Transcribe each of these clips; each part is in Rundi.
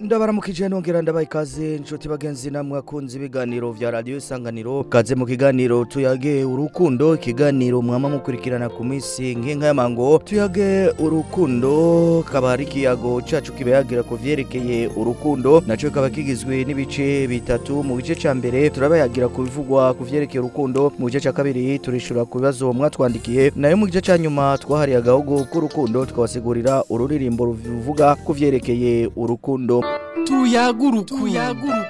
ndabaramukije nongera ndabaye ikaze inshuti bagenzi namwe akunze ibiganiro vya radio isanganiro kaze mu kiganiro tuyage urukundo ikiganiro mwama mukurikirana ku minsi nkinka y'amango tuyage urukundo kaba ari ikiyago cacu kibayagira ku vyerekeye urukundo nacyo kaba kigizwe n'ibice bitatu mu gice cya mbere turabayagira ku bivugwa ku vyerekeye urukundo mu gice ca kabiri turishura ku bibazo mwatwandikiye nayo mu gice ca nyuma twahariye agahugu k'urukundo tukabasigurira ururirimbo ruvuga ku vyerekeye urukundo urukundo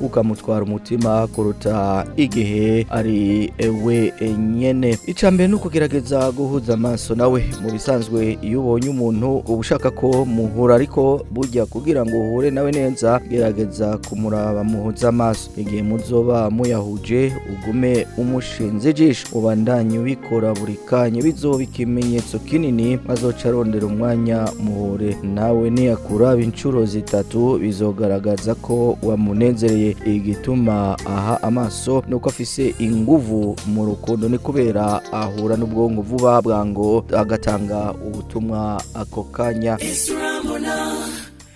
ukamutwara umutima kuruta igihe ari we nyene icya mbere ni ukugerageza guhuza amaso nawe mu bisanzwe iyo ubonye umuntu uba ushaka ko muhura ariko bujya kugira ngo uhure nawe neza gerageza kumuraba muhuza amaso igihe muzoba muyahuje ugume umushinze ijisho ubandanye ubikora buri kanya bizoba ikimenyetso kinini azocarondera umwanya muhure nawe niyakura inshuro zitatu bizogaragaza ko wamunezereye igituma aha amaso nuko uko afise inguvu mu rukundo ni kubera ahura n'ubwonko vuba bwango agatanga ubutumwa ako kanya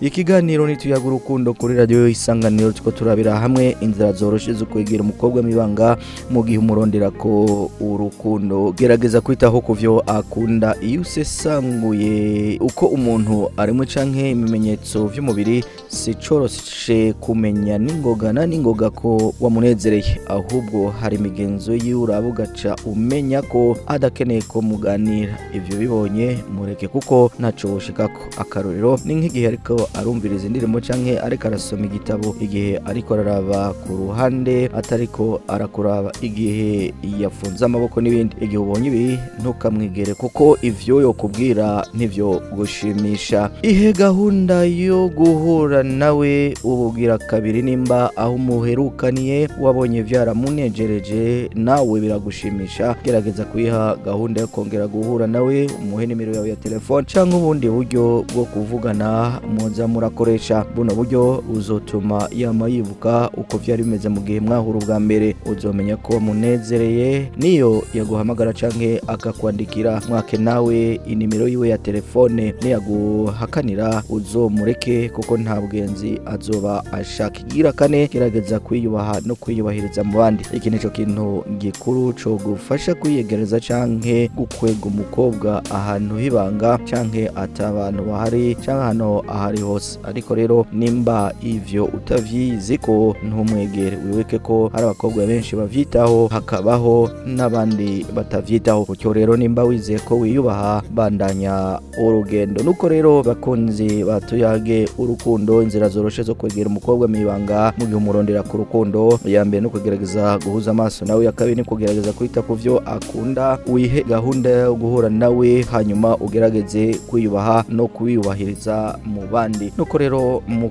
ikiganiro ntituyaga urukundo kuri radiyo isanganiro two turabira hamwe inzira zoroshye zo kwegera umukobwa mibanga mu gihe umurondera ko urukundo gerageza kwitaho ku byo akunda iyo usesanguye uko umuntu arimo cyangwa ibimenyetso by'umubiri si cyoroshye kumenya n'ingoga na n'ingoga ko wamunezereye ahubwo hari imigenzo yiwe ugaca umenya ko adakeneye ko muganira ibyo bibonye mureke kuko ntacyo bushika ko akarorero ni nk'igihe ariko arumviriza indirimbo canke ariko arasoma igitabo igihe ariko araraba ku ruhande atariko arakuraba igihe yafunze amaboko n'ibindi igihe ubonye ibi ntukamwigere kuko yo kubwira nivyo gushimisha ihe gahunda yo guhura nawe ububwira kabiri nimba aho umuherukaniye wabonye byaramunejereje nawe biragushimisha gerageza kuyiha gahunda yo kongera guhura nawe umuhe nimero yawe ya telefone cyangwa ubundi buryo bwo kuvugana mu murakoresha buno buryo uzotuma yama yibuka uko byari bimeze mu gihe mwahura ubwa mbere uzomenya ko wamunezereye niyo yaguhamagara canke akakwandikira mwake nawe inimero yiwe ya telefone niyaguhakanira uzomureke kuko nta bwenzi azoba ashaka igira kane gerageza kwiyubaha no kwiyubahiriza mu bandi iki nico kintu gikuru co gufasha kwiyegereza canke gukwega umukobwa ahantu hibanga canke atabantu bahari canke hano ahariho hose ariko rero nimba ivyo utavyizi ko ntumwegere wibuke ko hari abakobwa benshi bavyitaho hakabaho n'abandi batavyitaho kucyo rero nimba wizeye ko wiyubaha bandanya urugendo nuko rero bakunzi batuyage urukundo inzira zoroshe zo kwegera umukobwa mibanga mu gihe umurondera ku rukundo ya mbere no kugerageza guhuza amaso nawe ya kabiri ni kugerageza kwita ku vyo akunda wihe gahunda yo guhura nawe hanyuma ugerageze kwiyubaha no kwiyubahiriza mu bandi n'ibindi nuko rero mu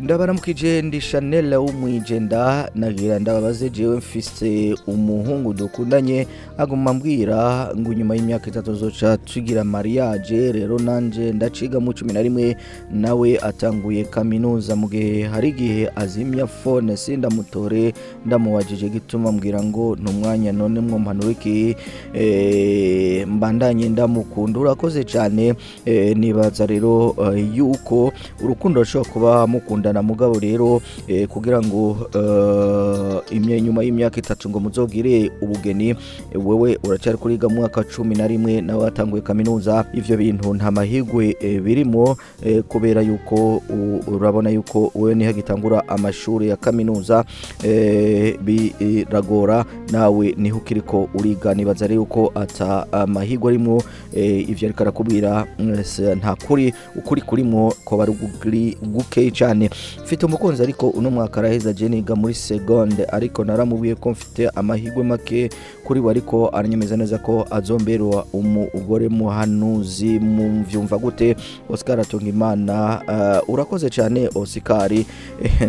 ndabaramukije ndi shanela w'umwijenda nagira ndababaze jewe mfise umuhungu dukundanye aguma mbwira ngo nyuma y'imyaka itatu zoca tugira mariage rero nanje ndaciga mu cumi na rimwe nawe atanguye kaminuza mu gihe hari igihe azimya fone sindamutore ndamubajije gituma mbwira ngo n'umwanya none mwo mpanura eh, mbandanye ndamukunda urakoze cyane eh, nibaza rero eh, yuko urukundo rushobora kuba mukunda na mugabo rero eh, kugira ngo eh, nyuma y'imyaka itatu ngo muzogire ubugeni eh, wowe uracyari kuriga mu mwaka cumi na rimwe nawe watanguye kaminuza ibyo bintu nta mahigwe birimo kubera yuko urabona yuko wowe niho agitangura amashuri ya kaminuza biragora nawe niho ukiri ko uriga nibaza rero yuko ata amahigwe arimo ibyo ariko arakubwira nta kuri ukuri kurimo kuba ari gukeya cyane mfite umukunzi ariko uno mwaka araheza jeniga muri segonde ariko naramubwiye ko mfite amahirwe make kuri we ariko aranyemeza neza ko azombera umugore muhanuzi mumvyumva gute Oscar Atungimana uh, eh, urakoze cyane Oscar eh,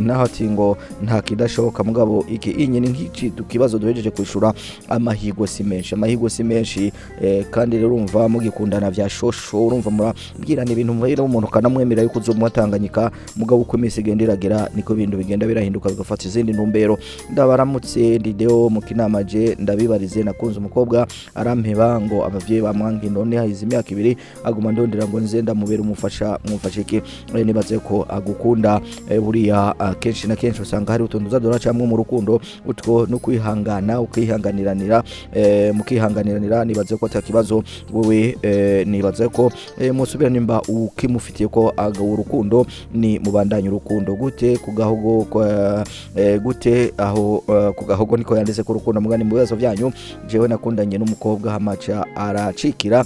naho ati ngo nta kidashoboka mugabo iki inyene nk'iki tukibazo duhejeje kwishyura amahirwe si menshi amahirwe si menshi eh, kandi rero urumva mugikundana bya shosho urumva murabwirana ibintu mubera umuntu kanamwemera yuko uzomuhatanganyika mugabo uko igenda iragira niko bintu bigenda birahinduka bigafata izindi ntumbero ndabaramutse ndideo mukinama je ndabibarize nakunze umukobwa arampeba ngo abavyeyi bamwange none hahize imyaka ibiri aguma ndondera ngo nze ndamubera umufasha mwumfashe iki eh, nibaze ko agukunda eh, buriya ah, kenshi na kenshi usanga hari utuntu uzadora cyangwa mu rukundo utwo no kwihangana ukihanganiranira eh, mukihanganiranira nibaze ko atakibazo wowe nibaze ko musubira nimba ukimufitiye ko urukundo ni mubandanye urukundo rukundo gute ku gahogo eh, gute aho eh, ku gahogo niko yanditse ko rukundo mugani mu bibazo byanyu jewe nakundanye n'umukobwa hamaca aracikira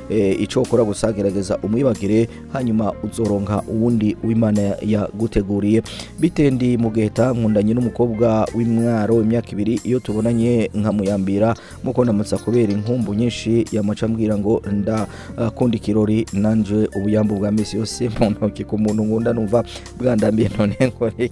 icyo ukora gusa gerageza umwibagire hanyuma uzoronka uwundi w'imana yaguteguriye bitendi mugeta nkundanye n'umukobwa w'imwaro imyaka ibiri iyo tubonanye nkamuyambira muko ndamutsa kubera inkumbu nyinshi yamaca ambwira ngo ndakunda ah, ikirori nanjye ubuyambu bwa minsi yose mu ntoki ku muntu nkunda numva bwandambiye none nkore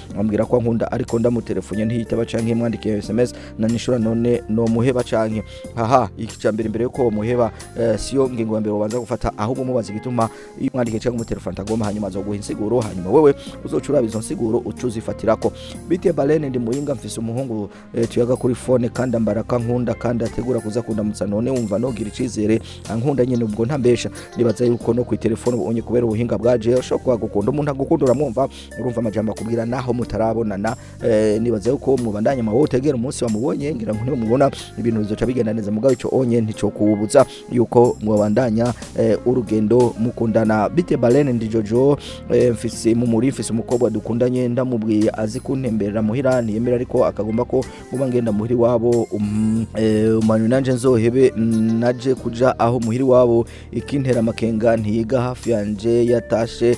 ambwira ko nkunda ariko ndamuterefonye ntiyitaba canke mwandikiye SMS nanishura none no muheba canke haha icyambere imbere yuko muheba uh, siyo ngingo ya mbere ubanza gufata ahubwo mubaza igituma mwandike cyangwa umutelefone tagoma hanyuma azoguha insiguro hanyuma wewe uzocura bizo nsiguro ko bite balene ndi muyinga mfise umuhungu eh, tuyaga kuri phone kandi ambaraka nkunda kandi ategura kuza kundamutsa none wumva nogira icyizere ankunda nyine ubwo ntambesha nibaza yuko no ku telefone ubonye kubera ubuhinga bwa bwaje ushobora gukunda umuntu agukunda uramwumva urumva amajambo akubwira naho mutarabonana eh, nibaze yuko mubandanye amahotegera umunsi wamubonye ngira ngo ntimubona ibintu bizoca bigenda neza mugabo ico onye ntico kubuza yuko mwabandanya eh, urugendo mukundana bite Balene ndi Jojo eh, mfise mu muri mfise umukobwa dukundanye ndamubwiye azi kuntemberera muhira ntiyemera ariko akagomba ko nguma ngenda muhiri wabo umanyu nanje nzohebe naje kuja aho muhiri wabo ikintera amakenga ntiyiga hafi yanje yatashe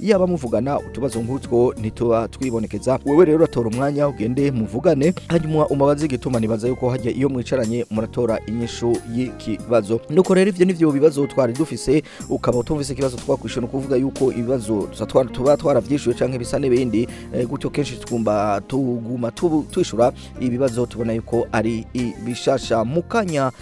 yaba muvugana utubazo nk'utwo ntituba twibonekeza wowe rero uratora umwanya ugende muvugane hanyuma umubaze igituma nibaza yuko hajya iyo mwicaranye muratora inyishu y'ikibazo nuko rero ivyo nivyo bibazo twari dufise ukaba utumvise ikibazo twakwishe no kuvuga yuko ibibazo tuba twaravyishuye cyangwa bisa n'ibindi eh, gutyo kenshi twumva tuguma twishura ibibazo tubona yuko ari ibishasha mukanya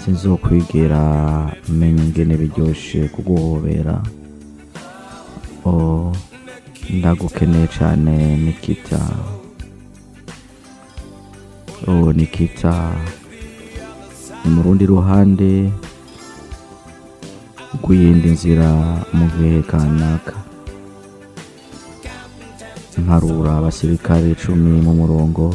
sinzokwigera menya ingene biryoshe kuguhobera ndagukeneye cyane nikita nikita ni mu rundi ruhande rw'iyindi nzira mu gihe kanaka mparura abasirikare icumi mu murongo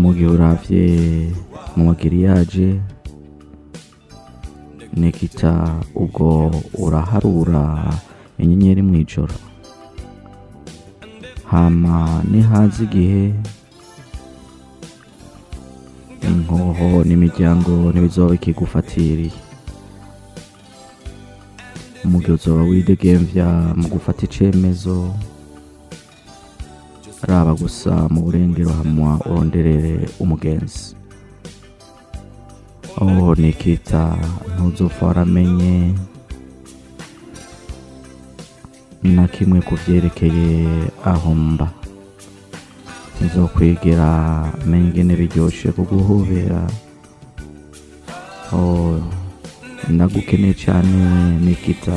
mu gihe urabye mu magiriyaje n'iki ubwo uraharura inyenyeri mu ijoro hama nihaza igihe inkoho n'imiryango n'ibizoba ikigufatiriye umugizi wawe widegemvya mu gufata icyemezo raba gusa mu burengero hamwa uronderere umugenzi aho oh, nikita ntuzupfora amenye na kimwe ku byerekeye aho mba nzokwigira menya ingene biryoshye kuguhobera oh, nagukeneye cyane nikita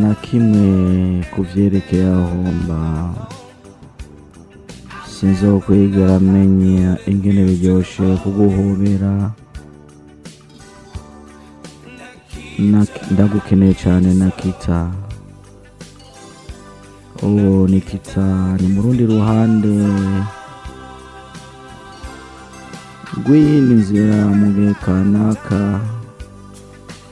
na kimwe ku vyerekeye aho mba sinzi menya ingene biryoshe kuguhobera ndagukeneye cyane kita oo nikita ni mu rundi ruhande rw'iyindi nzira mu gihe kanaka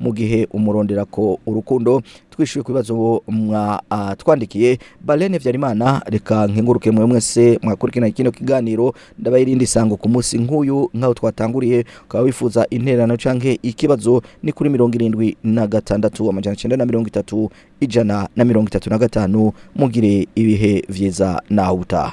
mu gihe umurondera ko urukundo twishyuye ku bibazo twandikiye barene byarimana reka nkenguruke muri mwese mwakurikirana kino kiganiro ndabaye irindi sango ku munsi nk'uyu nk'aho twatanguriye ukaba wifuza intererano cyangwa ikibazo ni kuri mirongo irindwi na gatandatu amajana icyenda na mirongo itatu ijana na mirongo itatu na gatanu mugire ibihe byiza nawe utaha